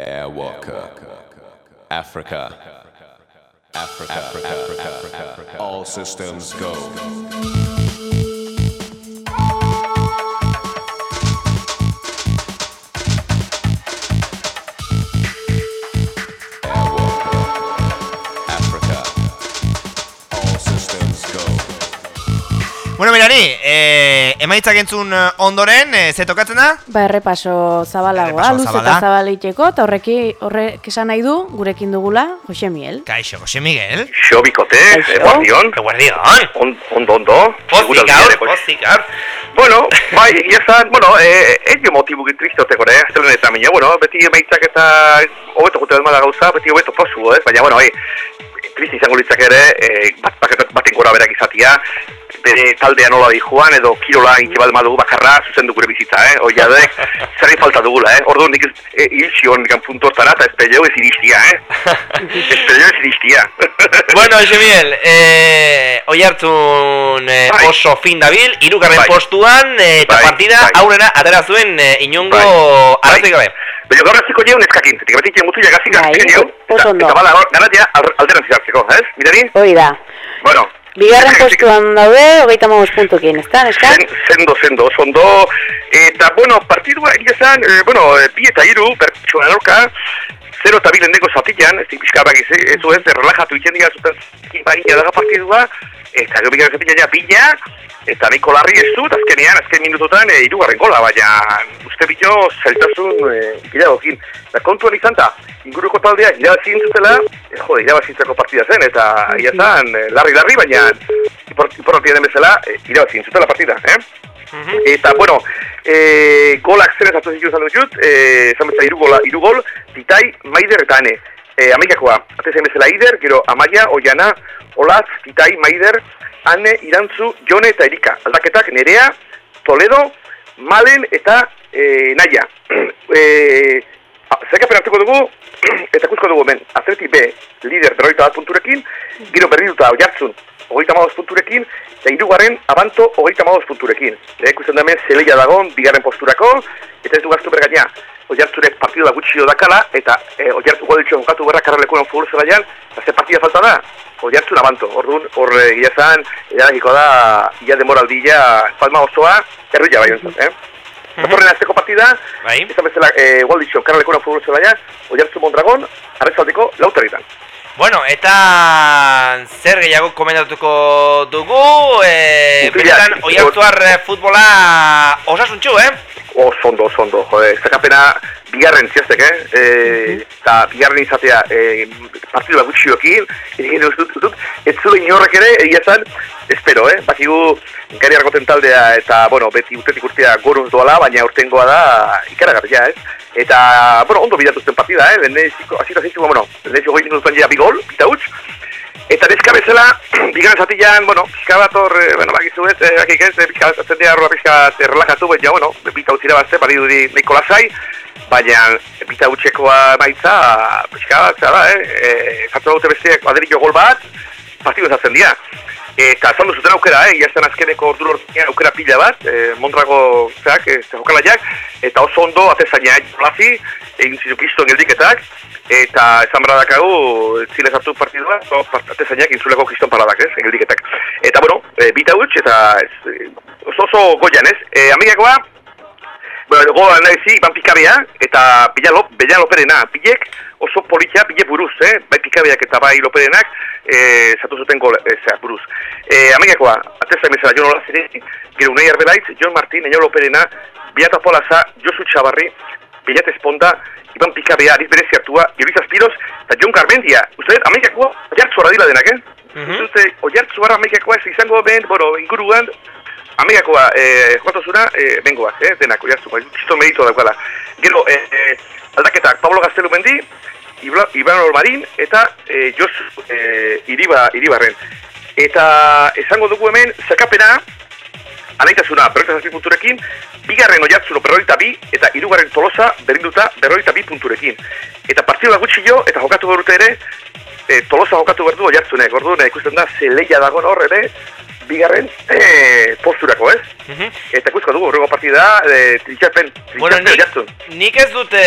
Airwalker. Africa. Africa. Africa. africa All systems go. Bueno, Melanie, emaitzak entzun eh, ondoren, eh, ze tokatzen da? Ba, errepaso zabalagoa, luz zabala. eta zabaliteko, eta horreki, horrek esan nahi du, gurekin dugula, Jose Miel. Kaixo, Jose Miguel. Xobikote, Kaixo. eguardion, Eguardion. on, ondo, ondo. Pozik gaur, pozik gaur. Bueno, bai, egia zan, bueno, eh, egio motibu tristoteko, eh, zelen eta mina, bueno, beti emaitzak eta hobeto gute da gauza, beti hobeto posu, ez, baina, bueno, eh, triste izango litzak ere, eh, bat, bat, baten gora berak izatia, bere taldea nola di joan, edo kirola inke bat madugu bakarra zuzendu gure bizitza, eh, oia dek, zerri falta dugula, eh, orduan nik eh, ilzion gan puntu hortara, eta espeleo ez iristia, eh, espeleo ez iristia. bueno, Jose Miguel, eh, oi hartzun eh, Bai. oso fin dabil, irugarren Bai. postuan, eh, eta Bai, partida bai. aurrera atera zuen eh, inongo Bai. arazoik gabe. Baina gaur hasiko jeun eskakin, zetik beti mutu jagazik Bai, hasiko jeun, oso eta, bala, ganatia alderan zizartzeko, ez? Mirari? Hoi da. Bueno, Bigarren postuan daude, hogeita magos puntukin, ezta, neska? Zen, zendo, zendo, oso ondo, eta, bueno, partidua egia zen, eh, bueno, eh, bi eta hiru, pertsona norka, zero eta bi lehenengo zatilan, ez dik pixka bak ez, ez ez, relajatu itzen dira zuten baina daga partidua, eta gero bigarren zatilan ja bila, eta nahiko larri ez dut, azkenean, azken minututan, e, irugarren gola, baina uste bito zailtasun e, iragokin. Eta kontuan izan da, inguruko taldea irabazin zutela, e, jode, irabazintzeko partida zen, eta ia zen, e, larri-larri, baina ipor, iporrotia den bezala, e, irabazin zutela partida, eh? Eta, bueno, e, golak zer ezatu zitu zan dut, e, esan bezala iru, gola, iru gol, titai, maider eta ane. E, amaikakoa, atezen bezala ider, gero amaia, oiana, olatz, titai, maider, ane, irantzu, jone eta erika. Aldaketak nerea, Toledo, Malen eta e, Naia. e, hartuko dugu, eta ikusko dugu hemen, Atleti B, lider berroita bat punturekin, gero berriduta oiartzun, hogeita madoz punturekin, eta hirugarren abanto hogeita madoz punturekin. Eta ikusten da hemen zeleia dagon, bigarren posturako, eta ez du gaztu bergaina, oiartzurek partida gutxio dakala, eta e, oiartzu godeltxo jokatu berra karralekuan futbol zelaian, eta ze partida falta da? Oiartzun abanto, orduan, hor e, gila zan, eragiko da, ia demoraldia, palma osoa, erruia bai entzat, eh? Datorren azteko partida, Bai. izan bezala, e, Walditxo, karralekuan futbol zelaia, oiartzu Mondragon, arrezaldeko lauterritan. Bueno, eta zer gehiago komentatuko dugu, Mutilak. benetan oi hartuar eh, futbola osasuntxu, eh? Oso ondo, oso ondo, jode, zakapena bigarren ziaztek, eh? E, eta bigarren izatea e, partidu bat gutxiokin, egin ez dut, dut, ez zuen inorrek ere, egia zan, espero, eh? Bakigu, gari argoten taldea, eta, bueno, beti urtetik urtea goruz doala, baina urtengoa da ikaragarria, ez? Eta, bueno, ondo bidatu zen partida, eh? Leheneziko, azita zintzu, bueno, leheneziko goi minutuan ja bi gol, bita huts, Eta neska bezala, bigarren zatilan, bueno, pixka bat hor, eh, bueno, bakizu ez, eh, bakik ez, eh, pixka bat zendea horra pixka bat eh, relajatu, baina, bueno, bita utzira bazte, bari dudi nahiko lasai, baina bita utxekoa maitza, pixka bat, zara, eh, eh, zatu dute besteak baderillo gol bat, partidu ezatzen dira. Eta azaldu zuten aukera, eh, iazten azkeneko ordu hortian aukera pila bat, eh, Mondrago, zeak, eh, jokalaiak, eta oso ondo, atezaina, eh, jolazi, egin zizu kriston geldiketak, eta esan bera dakagu, zile zartu partidua, so, part- atezainak intzuleko kriston paradak, ez, geldiketak. Eta, bueno, e, bita huts, eta ez, eh, oso oso goian, ez. E, amigakoa, bueno, goa nahi zi, ban pikabea, eta bila, lop, bila loperena, bilek oso politia, bile buruz, eh? bai pikabeak eta bai loperenak, eh, zatu zuten gol, eh, zera, buruz. Eh, amigakoa, atezain bezala, Jon Olazere, gero unai arbelaitz, Jon Martin, Eño Loperena, Biata Polaza, Josu Txabarri, Bilat Esponda, Iban Pikabea, Ariz Berezi hartua, Iuriz Aspiros, eta Jon Carmentia. Uste dut, amigakoa, oiartzuara dila denak, eh? Mhm. Uste dut, oiartzuara amigakoa ez izango ben, bueno, inguruan, Amigakoa, eh, joatozuna, eh, bengoak, eh, denak, oiartzu, kisto merito daukala. Gero, eh, eh, aldaketak, Pablo Gaztelu Mendi, Iban Olmarin, eta eh, Jos eh, Iriba, Iribarren. Eta esango dugu hemen, zakapena, anaitasuna, berroita zazpi punturekin, bigarren oiartzuno berroita bi, eta hirugarren tolosa berinduta berroita bi punturekin. Eta partidua gutxi jo, eta jokatu berute ere, e, tolosa jokatu berdu oiartzunek, orduan ikusten da, ze leia dagoen hor ere, bigarren e, posturako, ez? Mhm. Eta ikusko dugu, horrego partida, e, trintxapen, Bueno, trintxapen nik, jartzen. nik ez dute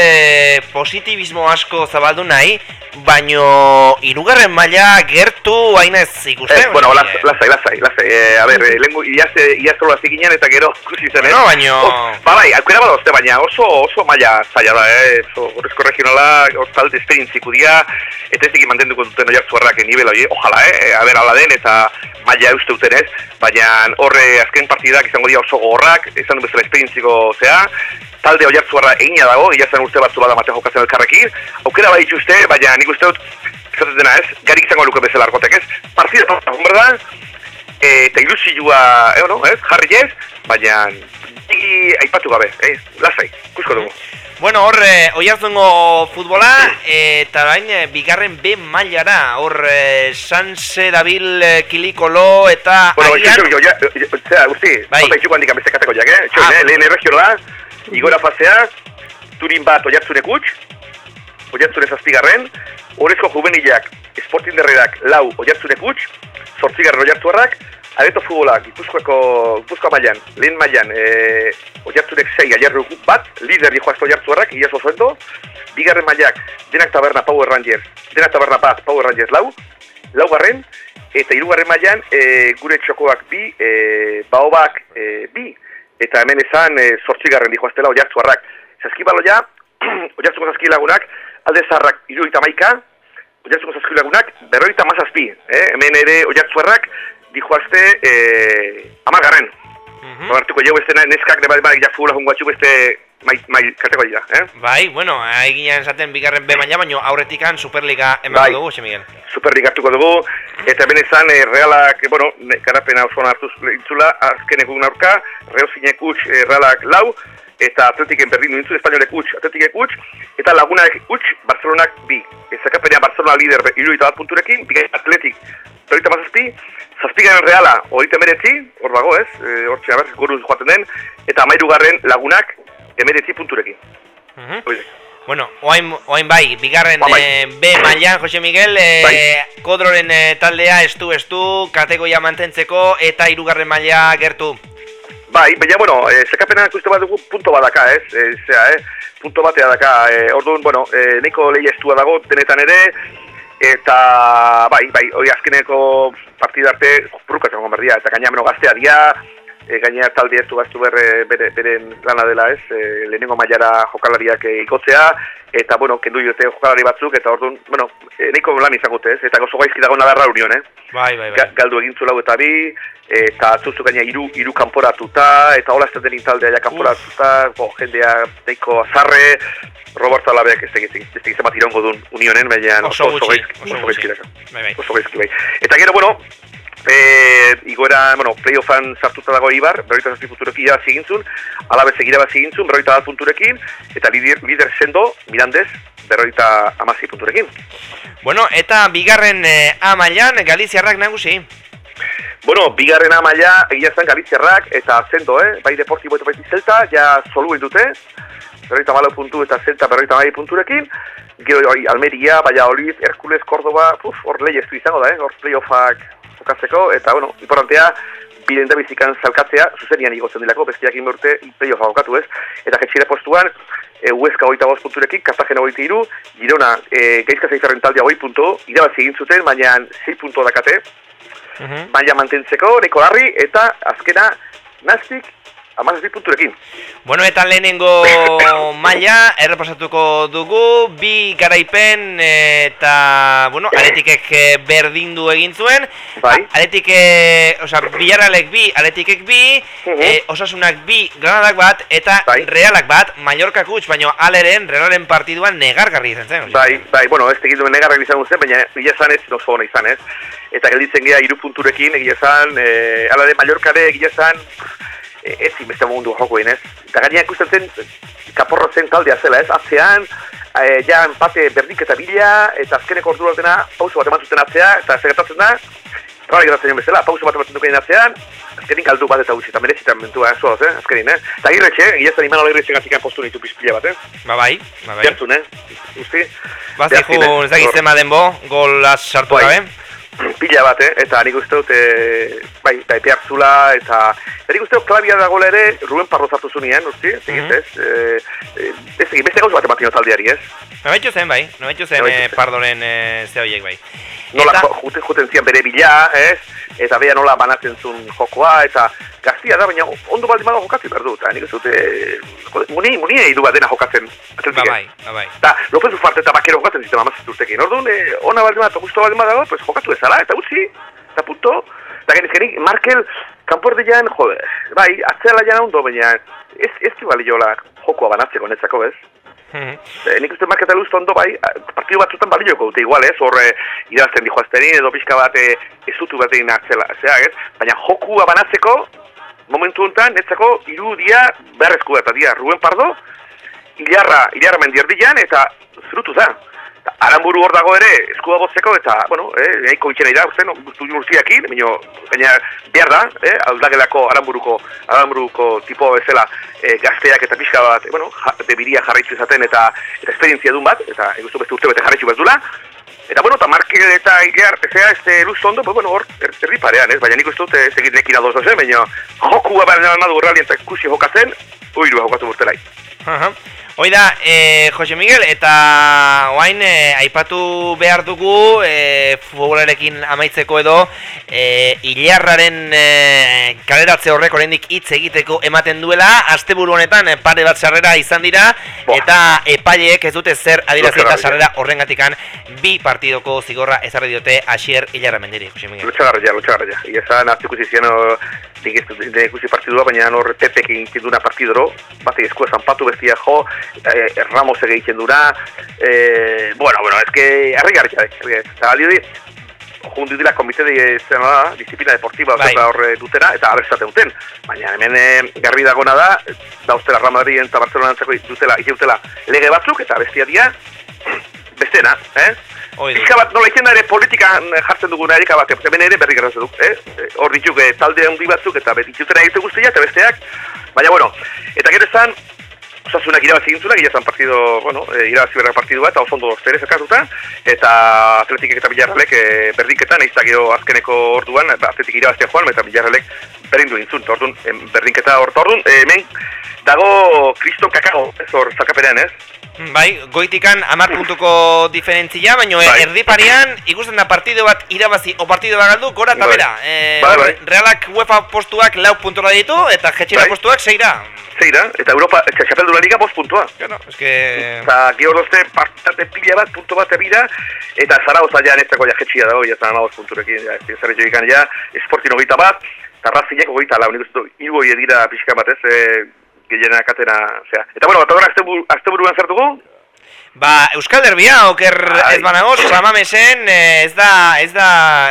positibismo asko zabaldu nahi, baino irugarren maila gertu hainez ikusten. Eh, bueno, las- eh. lasai, lasai, lasai. Eh, a ber, eh, lehengu, iazte, iazte hasi ginen eta gero ikusi zen, eh? Bueno, baino- Oh, ba, bai, aukera badozte, baina oso, oso maila zaila da, eh? Oso, horrezko regionala, hor talde esperientziko dira, eta ez egin mantenduko duten oiartzuarrak nivela hori, ojalá, eh? A ber, ala den, eta maila euste duten ez, baina horre azken partidak izango dira oso gogorrak, esan du bezala esperientziko zea, talde oiartzuarra egina dago, zen urte batzu bada mate jokatzen elkarrekin, aukera bai itxuste, baina nik uste dut, izaten dena ez, garik izango luke bezala arkotek ez, partida egon berda, e, eta ilusioa, eh, no, ez, jarri ez, baina aipatu gabe, eh, lasai, ikusko dugu. Bueno, hor, eh, oiarzungo futbola, eh, eta orain eh, bigarren B mailara, hor, eh, Sanse, Dabil, eh, Kilikolo, eta Bueno, agian... jo, jo, ja, jo, zera, guzti, Bai. bai. itxuko handik beste kategoriak, eh? Txoin, Ah, eh? lehen erregiola, igora fasea, turin bat oiartzune kutx, oiartzune zazpigarren, horrezko juvenilak, esportin derrerak, lau oiartzune kutx, zortzigarren oiartzuarrak, areto futbola, gipuzkoako, gipuzkoa mailan, lehen mailan, e, oiartzunek zei, aierru bat, lider dihoazto oiartzuarrak, iaz oso endo, bigarren mailak, denak taberna Power Rangers, denak taberna bat Power Rangers lau, laugarren, eta hirugarren mailan e, gure txokoak bi, e, baobak e, bi, eta hemen esan e, zortzigarren dihoaztela oiartzuarrak. Zazkibaloia, oiartzuko zazkilagunak, alde zaharrak iruita maika, oiartzuko zazkilagunak berroita mazazpi. Eh? Hemen ere oiartzuarrak dihoazte e, amargarren. Mm Hartuko jau beste neskak nebalik barik ja fugula jungo beste mai, mai kategoria, eh? Bai, bueno, eginen esaten bigarren B maila, baino aurretikan Superliga emango Bai. dugu, Miguel. Superlik hartuko dugu, eta hemen izan e, realak, bueno, ne, garapena oso hartu intzula, azken egun aurka, Reosinek utx, e, realak lau, eta atletiken berdin nintzun, espainolek utx, atletikek utx, eta lagunak utx, Barcelonak bi. Ezakapenea Barcelona lider iruita bat punturekin, bigai atletik, berroita mazazpi, zazpigaren reala, horita emeretzi, hor dago ez, e, hor txaber, goruz joaten den, eta amairugarren lagunak, emeretzi punturekin. Mhm. Hori. Bueno, oain, oain bai, bigarren Ba, bai. eh, B mailan, Jose Miguel, eh, Bai. kodroren eh, taldea estu estu, kategoria mantentzeko eta hirugarren maila gertu. Bai, baina, bueno, e, zekapena ikuste bat dugu punto bat daka, ez? E, zera, eh? Punto batea daka. E, orduan, bueno, e, neko lehi estua dago denetan ere, eta, bai, bai, hori azkeneko partida arte, purruka zengo berdia, eta gaina meno gaztea dia, e, gaina talde ez du gaztu berre, bere, beren lana dela, ez? E, lehenengo mailara jokalariak e, ikotzea, eta, bueno, kendu diote jokalari batzuk, eta orduan, bueno, e, neko lan izango dute, ez? Eta gozo gaizki dago nadarra union, eh? Bai, bai, Ga- galdu egin zulau eta bi, eta atzuzu gaina iru, iru kanporatuta, eta hola ez denin taldea ja kanporatuta, bo, jendea deiko azarre, Roberto Alabeak ez tegizik, ez tegizik bat irongo duen unionen, baina Oso gaizki, oso oso gutxi. gaizki daka. Bai, bai. Oso gaizki bai. Eta gero, bueno, e, igoera, bueno, playoffan sartuta dago Ibar, berroita zazpi punturekin irabazi egin zuen, alabez irabazi egin zuen, berroita bat punturekin, eta lider, lider sendo, Mirandez, berroita amazi punturekin. Bueno, eta bigarren eh, A mailan Galiziarrak nagusi. Bueno, bigarren amaia egia zen Galiziarrak eta zendo, eh? Bai Deportibo eta baiti Zelta, ja soluen dute. Berroita malo puntu eta Zelta berroita mai punturekin. Gero hori Almeria, Valladolid, Herkules, Cordoba, puf, hor lehi estu izango da, eh? Hor playoffak jokatzeko, eta, bueno, importantea, biren da bizikan zalkatzea, zuzenian igotzen dilako, bestiak inberte playoffa jokatu ez. Eta jetxire postuan, e, Huesca hogeita bost punturekin, Cartagena hogeita iru, Girona, e, Gaizka Zeizarren taldea hogei puntu, irabazi egin zuten, baina 6 puntu dakate, Mhm. maila mantentzeko, neko larri, eta azkena naztik amazazpi punturekin. Bueno, eta lehenengo maila errepasatuko dugu, bi garaipen eta, bueno, aretikek eh, berdindu egin zuen. Bai. A- Aretik, eh, osea, Villarrealek bi, aretikek bi, Mhm. eh, osasunak bi, granadak bat, eta Bai. realak bat, Mallorca kutx, baino aleren, realaren partiduan negargarri izan zen. Bai, bai, bueno, ez tegin duen negarrak izan zen, baina egia esan ez oso ona izan ez. Eta gelditzen gea iru punturekin, egia esan, e, ala de Mallorcare egia esan, e, ez inbeste mundu jokoen ez. Eta gainean ikusten zen, kaporro zen taldea zela ez, atzean, e, ja empate berdiketa bila, eta azkeneko ordu batena, pauso bat eman zuten atzea, eta zer gertatzen da, Rara gertatzen joan bezala, pauso bat ematen dukein atzean, azkenin galdu bat eta gutxi, eta merezitan mentua, eh, zoaz, eh, azkenin, eh. Eta agirretxe, egia zen iman agirretxe gatik postu nitu pizpila bat, eh. Ba bai, ba bai. Jartzun, eh, usti. Bazikun, ez dakit zema denbo, gol sartu Bai. gabe. Pila bat, eh? eta nik uste dut, e, bai, bai, behartzula, eta nik uste dut klabia dagoela ere, Ruben Parro zartu zunien, usti, ez Mhm. egit, ez? E, e, ez egit, beste gauz bat ematen taldeari, ez? Nobaitu zen bai, nobaitu zen eh, zen. pardoren eh, ze horiek bai. Nola Eta- juten, juten zian bere bila, ez? Eta bea nola banatzen zuen jokoa, eta gaztia da, baina ondo baldin bada jokatzen behar du, eta nik uste dut, e, jode, muni, muni du bat dena jokatzen. Ba bai, ba bai. Eta López Ufarte eta Bakero jokatzen zitema amazit urtekin. Orduan, eh, ona baldin bat, gusto baldin badago, pues jokatu ezala, eta utzi, eta punto. Eta genizkenik, Markel, kanpordean, jode, bai, atzela jana ondo, baina ez, ez du baliola jokoa banatzeko netzako, ez? E, nik uste marketa luztu ondo, bai, partidu batzutan balioko dute igual, ez? Hor, e, irabazten dijo azterin, edo pixka bat, e, ezutu bat egin atzela, zera, ez? Baina jokua banatzeko, momentu honetan, netzako, irudia beharrezkoa, eta dia, Ruben Pardo, Ilarra, Ilarra mendierdian, eta zurutu da. Aramburu hor dago ere, eskua botzeko, eta, bueno, eh, nahiko itxera ira, uste, no, guztu urziakin, baina, baina behar da, eh, aldagelako Aramburuko, Aramburuko tipo bezala eh, gazteak eta pixka bat, eh, bueno, ja, debiria jarraitzu izaten eta eta esperientzia dun bat, eta egustu beste urte bete jarraitzu bat dula. Eta, bueno, eta Markel eta Ilar, ezea, este luz ondo, pues, bueno, hor, er, erdi parean, ez, baina nik uste dut, ez egit nekin adoz dozen, baina jokua baina madu horralien eta ikusi jokatzen, uiru jokatu burtelai. Aha. Hoi da, e, Jose Miguel, eta oain e, aipatu behar dugu e, futbolarekin amaitzeko edo e, Ilarraren e, kaleratze horrek oraindik hitz egiteko ematen duela asteburu honetan pare bat sarrera izan dira Boa. eta epaileek ez dute zer adierazi eta sarrera horrengatikan bi partidoko zigorra ezarri diote Asier Ilarra mendiri, Jose Miguel. Lotxagarria, lotxagarria. Ia zan, hartu ikusi zian, o, nik ez dut ikusi partidua, baina hor Pepekin egiten duna partidoro, bate eskua zanpatu bestia jo, eh, Ramos egiten duna, eh, bueno, bueno, ez que, harri garria, eta alio di, jundu dira komite de zena da, disiplina deportiva Bai. bai. hor eh, dutena, eta abertzate duten. Baina hemen eh, garbi dagona da, dauztela Real Madrid eta Barcelona antzeko dutela, dutela lege batzuk, eta bestia dia, bestena, eh? Pixka bat nola izan ere politikan eh, jartzen duguna erika bat, hemen ere berri gertatzen duk, eh? Eh, Hor dituk eh, talde handi batzuk eta betitutena egite guztia eta besteak, baina bueno, eta gero esan, Osasunak irabazi gintzuna, gila zan partido, bueno, e, irabazi berra partidu bat, eta oso ondo zerez ekatuta, eta atletikek eta bilarralek e, berdinketan, eiz da gero azkeneko orduan, atletik irabaztea joan, eta bilarralek berdindu gintzun, eta orduan, em, berdinketa hor, orduan, e, hemen dago kriston kakago, ez hor, zalkaperean, ez? Bai, goitikan amar puntuko diferentzia, baina Bai. erdi parian ikusten da partido bat irabazi o partido bat galdu, gora eta Bai. E, Bai, bai. Realak UEFA postuak lau puntora ditu, eta jetxera Bai. postuak seira. Zeira, eta Europa, eta Txapelduna Liga bost puntua. Claro, es que... Eta gero dozte partate pila bat, puntu bat ebira, eta Zaragoza ja netzako ja jetxia dago, ja zan amabost punturekin, ja, ez zara joikan ja, esportin hogeita bat, eta razinek hogeita lau, nik uste hiru hori dira pixka bat ez, e, gehienak atena, zera. Eta bueno, eta hori azte buruan zertugu, Ba, Euskal Derbia, oker Bai. ez banago, samamesen, eh, ez da, ez da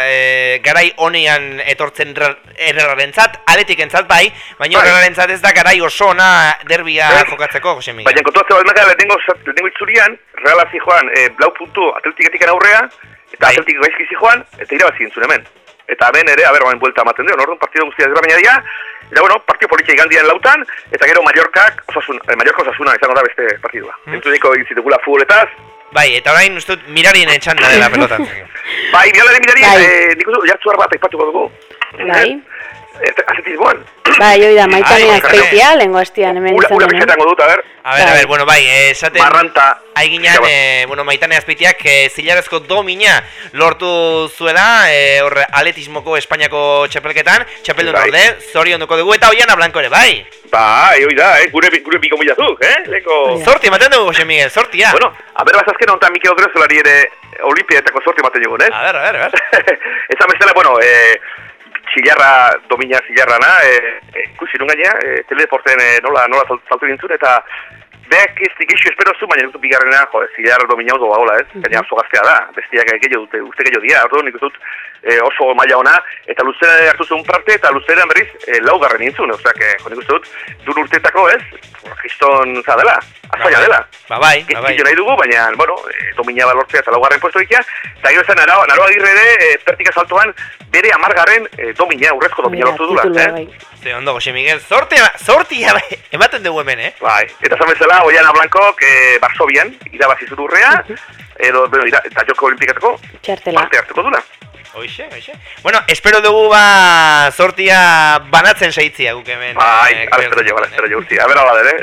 eh, garai honean etortzen errararentzat, aletik entzat bai, baina Bai. errararentzat ez da garai oso ona derbia Bai. jokatzeko, Jose Miguel. baina kontuatzen bat naga, lehenengo, lehenengo itzurian, Reala zijoan, e, blau puntu atletiketik aurrea, eta Bai. atletik gaizki zijoan, eta irabazi gintzun hemen. Eta hemen ere, a ber, bain buelta ematen dio, orduan partido guztia ez baina dira, eta bueno, partido politia igandian lautan, eta gero Mallorcak, osasun, eh, Mallorca osasuna izango da beste partidua. Mm. Entzuniko izitugula futboletaz, Bai, eta orain uste dut mirarien etxanda dela pelotan. bai, biolaren mirari, Bai. eh, nik uste jartzuar bat aipatuko dugu. Bai. Eh, Atletismoan. Bai, hoi da, maitania Ai, azpeitia, lengo hastian hemen ura izanen. pixetango dut, a ber, A ber, a ber, bueno, bai, eh, esaten... marranta. Aiginan, eh, bueno, maitane azpitiak eh, zilarrezko domina lortu zuela, eh, horre atletismoko Espainiako txapelketan, txapeldun Bai. orde, zorion duko dugu, eta Oiana Blanco ere, bai. Bai, hoi da, eh, gure, gure biko milazuk, eh. Bai. Zorti ematen dugu, Jose Miguel, zortia. Bueno, a ber, bazazken honetan Mikel Odrezolari ere olimpietako sorti ematen jogun, ez? A ber, a ber, a ber. Eza bezala, bueno, eh, Zillarra, domina zillarrana, eh, eh, ikusi nun gaina, eh, teledeporten eh, nola, nola sal- saltu gintzun, eta beak ez digixu espero zu, baina dut bigarrena, jo, zillarra domina oso bagola, ez? Gaina oso gaztea da, bestiak gehiago dute, uste gehiago dia, orduan nik dut eh, oso maila ona, eta luzera hartu zuen parte, eta luzera berriz eh, laugarren nintzun, osea, que, jo, nik uste dut, dur urteetako, ez? Giston, za dela, azaila dela. Ba bai, ba bai. Gizkitu nahi dugu, baina, bueno, e, domina balortzea eta laugarren puesto ikia, eta gero zen, naroa, naroa agirre ere, e, pertika saltoan, bere amargarren e, domina, urrezko domina lortu dula, eh? bai. Ze ondo, Jose Miguel, zortia, zortia, bai, ematen dugu hemen, eh? Bai, eta zan bezala, Oiana Blankok, e, Barsobian, irabazi zut urrea, edo, bueno, ira, eta joko olimpikatako, parte hartuko dula. Hoxe, hoxe. Bueno, espero dugu ba sortia banatzen saitzia guk hemen. Bai, eh, ala espero jo, ala espero jo urti. A ver, ala dere.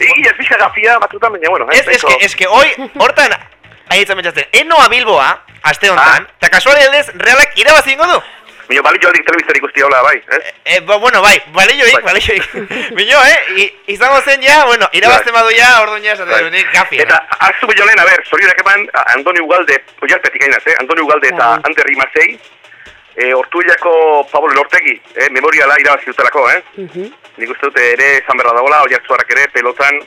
Igi, ez pixka gafia batzutan, baina, bueno. eh, Ez, es que, es que hoy, hortan, ahitzen betxatzen, enoa Bilboa, aste honetan, Ah. eta kasualidadez, realak irabazi ingo du. Mino, bali joalik telebizten ikusti hola, bai, ez? Eh, ba, bueno, bai, bale joik, Bai. bale joik. Bino, eh, i, izango zen ja, bueno, irabazten Bai. badu ja, orduan ja, esaten Bai. gafia. Eta, hartu billo lehen, a ber, zorionak eman, Antoni Ugalde, oiartetik ainaz, eh? Antoni Ugalde eta Bai. Ander Rimasei, e, Ortuellako Pablo Lortegi, eh? memoriala irabazi dutelako, eh? Mhm. Nik uste dut ere esan berra dagoela, oiartzuarak ere, pelotan,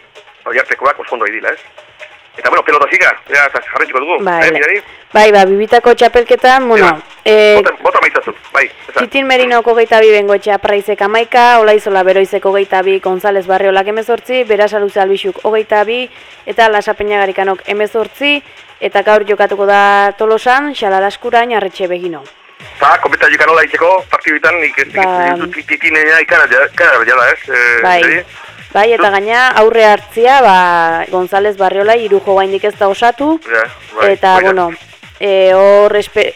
oiartekoak oso ondo idila, ez? Eta, bueno, pelota ziga, ja, jarretxiko dugu, Bai, eh, bai, ba, bibitako txapelketan, bueno, Eba, eh, Bota, bota maitzazu, bai, esan. Titin Merinoko geita bi bengoetxe apraizek amaika, Olaizola Beroizeko geita bi, González Barriolak emezortzi, Berasaluze Albixuk hogeita bi, eta Lasa Peñagarikanok emezortzi, eta gaur jokatuko da Tolosan, Xalalaskurain arretxe begino. Ba, kompeta jikanola itxeko, partiduetan, nik ez Ba- dut titinea ikara jala, ez? Eh, Bai, mirari? Bai, eta gaina aurre hartzia, ba, González Barriola irujo gaindik ez da osatu, Ja, bai, eta, bai da. bueno, e, hor espe...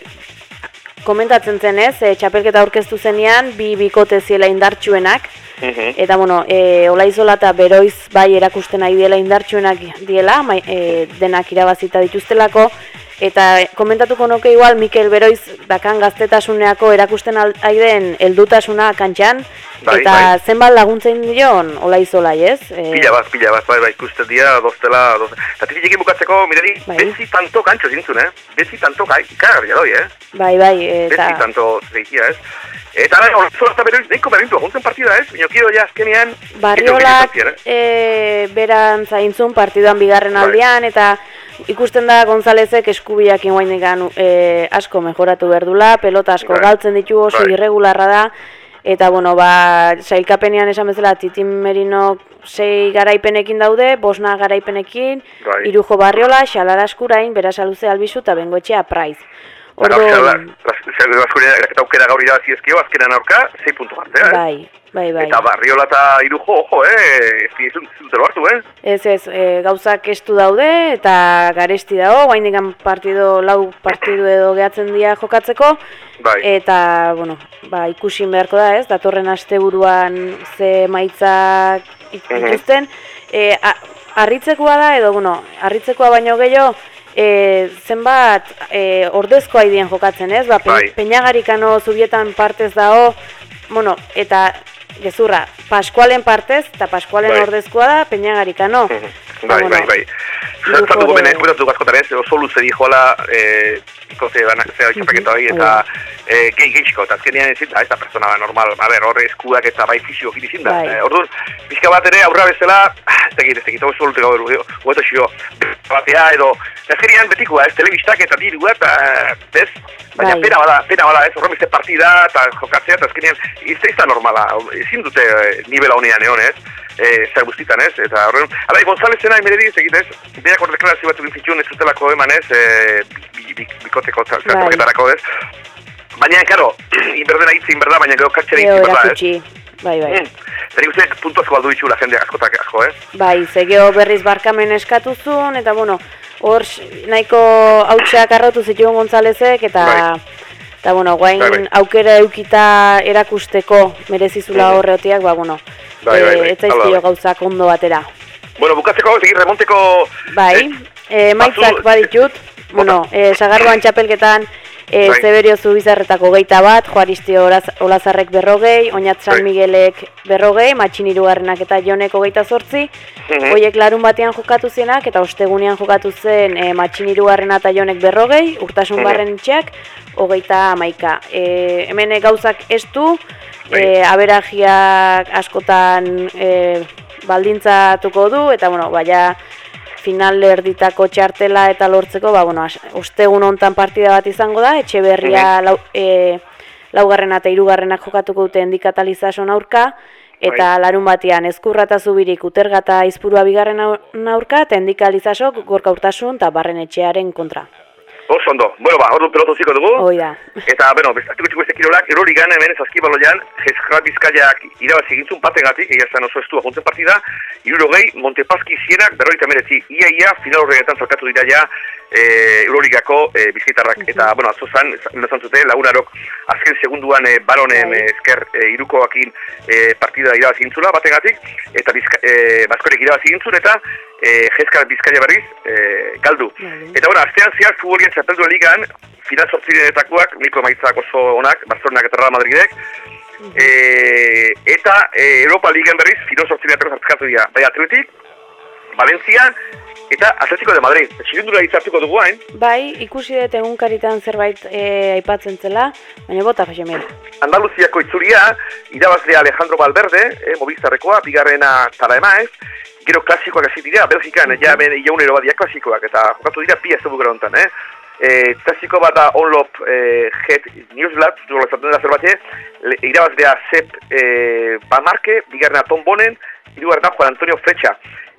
komentatzen zen ez, e, txapelketa aurkeztu zenean, bi bikote ziela indartsuenak, Mhm. Eta, bueno, e, Olaizola eta Beroiz bai erakusten nahi diela indartsuenak diela, mai, e, denak irabazita dituztelako, eta komentatuko nuke igual Mikel Beroiz dakan gaztetasuneako erakusten al- ari den heldutasuna kantxan, Bai, eta bai. zenbat laguntzen dion Olaizolai, ez? E, Pila bat, pila bat, bai, bai, ikusten dira, doztela, doze. Eta tipilekin bukatzeko, mirari, Bai. bezi tanto gantxo zintzun, eh? Bezi tanto ikaragarria doi, eh? Bai, bai, Bezi eta... tanto zeikia, ez? Eta ara, Olazola eta beroiz, nahiko berdintu, juntzen partida, ez? Baina kiro ja azkenean... Barriolak ito, e, beran zaintzun partiduan bigarren Bai. aldean eta ikusten da Gonzalezek eskubiak inguainekan e, asko mejoratu berdula, pelota asko Bai. galtzen ditu oso Bai. irregularra da eta bueno, ba, sailkapenean esan bezala Titin Merino sei garaipenekin daude, bosna garaipenekin, Bai. irujo barriola, xalara eskurain, berasaluze albizu eta bengoetxea praiz. Ordo... Ordu, eta aukera gaur irabazi ezkio, azkenan aurka, 6 puntu hartzea, eh? bai, bai, bai. Eta barriola eta irujo, ojo, eh? Ez zutelo hartu, eh? Ez ez, e, gauzak estu daude eta garesti dago, guaindikan partido, lau partidu edo gehatzen dira jokatzeko, Bai. eta, bueno, ba, ikusin beharko da ez, datorren asteburuan ze maitzak ik- Mhm. ikusten, e, a, harritzekoa da, edo, bueno, harritzekoa baino gehiago, e, zenbat e, ordezkoa idien jokatzen ez, ba, Bai. peñagarikano zubietan partez dago, bueno, eta gezurra, Paskualen partez, eta Paskualen Bai. ordezkoa da, peñagarikano. Bai, Ba, bai, bai. hiru Zertu jode- bene, kuitatu askotan ez, oso luze dijoala, eh, ikote banak zera txapaketa hori, eta eh, gehi gehixko, eta azkenean ezin da, ez da persona ba, normal, a ber, horre eskuak eta bai fisio gire da. Bai. Eh, orduan, pixka bat ere aurra bezala, ah, ez dakit, ez dakit, oso lutek gaur, gueto xio, batea edo, azkenean betikoa, ez, telebistak eta dirua, eta, ez, baina Bai. pena bada, pena bada, ez, horren partida, eta jokatzea, eta azkenean, ez, da normala, ezin dute eh, nivela honean egon, ez, eh, zer guztitan, ez? Eta horren, ala, Gonzalezena emeredi ez egitez, berak hor deklarazio bat egin zituen ez zutelako eman ez, eh, bi, bikoteko Bai. zertaketarako ez. Baina, karo, inberdena hitz inberda, baina gero kartxera hitz inberda, ez? bai, bai. Mm. Eta nik uste puntuazko baldu ditxula jende askotak asko, ez? Bai, ze gero berriz barkamen eskatuzun, eta bueno, hor nahiko hautxeak arrotu zituen Gonzalezek, eta... Bai. Eta, bueno, guain Bai, bai. aukera eukita erakusteko merezizula Mhm. horreotiak, ba, bueno, Bai, bai, bai. ez zaizkio Hala da. gauzak ondo batera. Bueno, bukatzeko, segir remonteko... Bai, eh, e, maitzak bazu- baditut, bueno, e, sagarroan txapelketan, e, Bai. Zeberio Zubizarretako geita bat, Juaristi Olazarrek berrogei, Oñat San Bai. Miguelek berrogei, Matxin Irugarrenak eta Joneko geita zortzi, Mhm. Hoiek larun batean jokatu zenak, eta ostegunean jokatu zen e, Matxin Irugarrena eta Jonek berrogei, urtasun Mhm. barren itxeak, hogeita amaika. E, hemen e, gauzak ez du, Bai. e, aberajiak askotan e, baldintzatuko du, eta bueno, baina final erditako txartela eta lortzeko, ba, bueno, ostegun hontan partida bat izango da, etxe berria Mhm. lau, e, laugarrena eta hirugarrenak jokatuko dute endikatalizason aurka, eta Bai. larun batean ezkurra eta zubirik uterga eta izpurua bigarren au- aurka, eta endikalizasok gorka urtasun eta barren etxearen kontra. Oso ondo. Bueno, ba, ordu pelotu ziko dugu. Hoi da. Eta, bueno, bestatuko txiko beste kirolak, erorigan hemen zazkibaloian, jezkrat bizkaiak irabazi egintzun bategatik, egia zan oso estua jontzen partida, irurogei, Montepazki zienak, berroita meretzi, ia ia, final horregetan zarkatu dira ja, e, eurorigako e, bizkaitarrak. Eta, bueno, atzo zan, zan zute, lagunarok, azken segunduan e, baronen Bai. e, esker e, irukoakin e, partida irabazi egintzula bategatik, eta bizka, e, baskorek irabazi egintzun, eta e, jezkrat bizkaia berriz, e, galdu. Galdu. Eta, bueno, aztean zehar futbolien txapeldu ligan, final sortzirenetakoak, Miko emaitzak oso onak, Barcelonak eta Real Madridek, e, eta e, Europa Ligan berriz, final sortzirenetako zartzkatu dira, bai Atletik, Valencia, eta Atletico de Madrid. Txirindura hitzartuko dugu hain, Bai, ikusi dut egunkaritan zerbait e, aipatzen zela, baina bota, Miguel. Andaluziako itzulia, irabazlea Alejandro Valverde, eh, Movistarrekoa, bigarrena tala emaez, gero klasikoak hasi dira, Belgikan, ja hemen jaunero badia klasikoak, eta jokatu dira pia ez dugu honetan, eh? E, klasiko bat da onlop e, Head Newsblad, duela esaten dela zerbait, le- irabazlea Sepp e, Bamarke, bigarrena Tom Bonen, hirugarrena Juan Antonio Fletxa.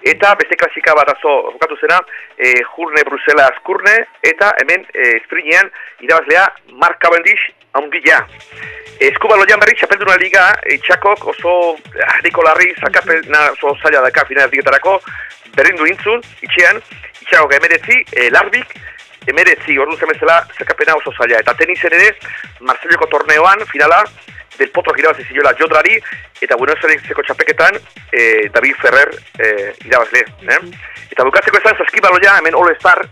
Eta beste klasika bat azo jokatu zena, e, Jurne Bruselas Kurne, eta hemen e, esprinean irabazlea Mark Cavendish haundila. Eskubaloian berri txapelduna liga, itxakok oso harriko larri, zakapena oso zaila daka final erdiketarako, berrindu intzun, itxean, itxakok emeretzi, e, larbik, emeretzi, orduan zemezela, zakapena oso zaila. Eta tenisen ere, Marcelloko torneoan, finala, del potro irabazi ziola Jodrari, eta Buenos Aireseko txapeketan, e, David Ferrer e, irabazle. Eh? Eta bukatzeko esan, zaskibaloia, hemen All Star,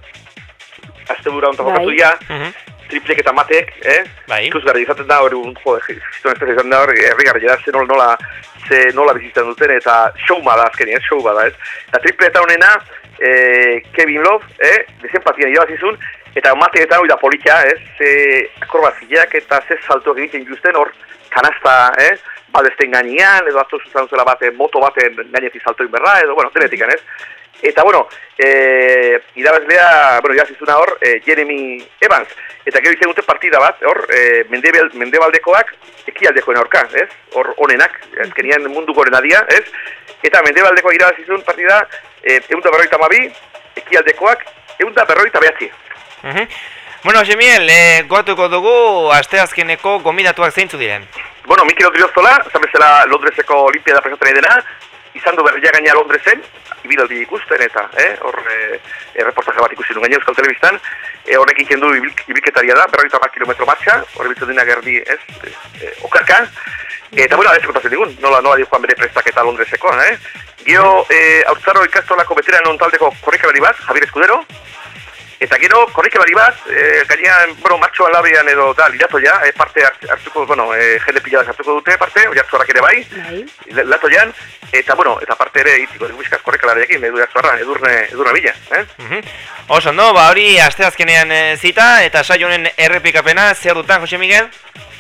azte dura onta Bai. dira, Mhm. triplek eta matek, eh? Bai. Ikusgarri izaten da hori un jode, zituen ez izan da hori herrigarri da, ze nola, nola, ze nola bizitzen duten eta show da azkeni, ez, show bada, ez. Eta triple eta honena, eh, Kevin Love, eh, desenpatien irabazizun, eta mateetan hori da politia, ez, ze akorbaziak eta ze saltoak egiten justen hor, kanasta, eh, badesten gainean, edo atzo zuzan zela bate, moto baten gainetik saltoin berra, edo, bueno, denetikan, ez. Eta, bueno, e, irabazlea, bueno, irabazizuna hor, e, Jeremy Evans. Eta gero izan dute partida bat, hor, e, mendebel, mendebaldekoak ekialdekoen aurka, ez? Hor, onenak, azkenian mundu gorena dia, ez? Eta mendebaldeko irabazizun partida, e, egun da berroita mabi, ekialdekoak, egun da berroita behatzi. Mhm. Bueno, Jose Miguel, eh, goatuko dugu asteazkeneko gomidatuak zeintzu diren. Bueno, Mikel Odriozola, esan bezala Londreseko Olimpiada presatzen nahi dena, izan du berria gaina Londresen, ibilaldi ikusten eta, eh, hor, eh, reportaje bat ikusi nuen Euskal Telebistan, eh, horrek egiten du ibil, ibilketaria da, berroita bat kilometro martxa, hor biltzen dina gerdi, ez, eh, okarka, eta, bueno, ez kontatzen digun, nola, nola di joan bere prestaketa Londresekoa, eh. Gero, eh, hautzaro ikastolako veteran ontaldeko korrikalari bat, Javier Escudero, Eta gero, korrikelari bat, e, gainean, bueno, martxoan labrian edo da, lirato ja, e, parte hart- hartuko, bueno, e, jende pilada hartuko dute parte, oiartzuarrak ere bai, Bai. Eta, bueno, eta parte ere, itiko, bizkaz korrikalariakin, edu jartzuarra, edurne, edurne bila, eh? Mhm. Oso, no, ba hori asteazkenean eh, zita, eta saio honen errepikapena, zer dutan, Jose Miguel?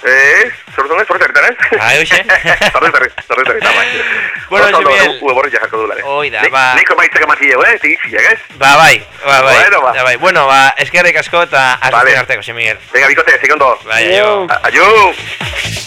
Ez, zorretan ez, zorretan ez? Bai, hoxe. Zorretan ez, zorretan ez, bai. Bueno, ondo, Xabiel. ue borri jarko dula, eh? Hoi da, Nik- ba- Niko maitzak ematio, eh? Tigiziak, ez? Ba, bai, ba, bai, Bueno, ba. ba. bai. Bueno, ba, eskerrik asko eta Vale. asteazken arte, Jose Miguel. Venga, bikote, segondo. Bai, aio. Aio!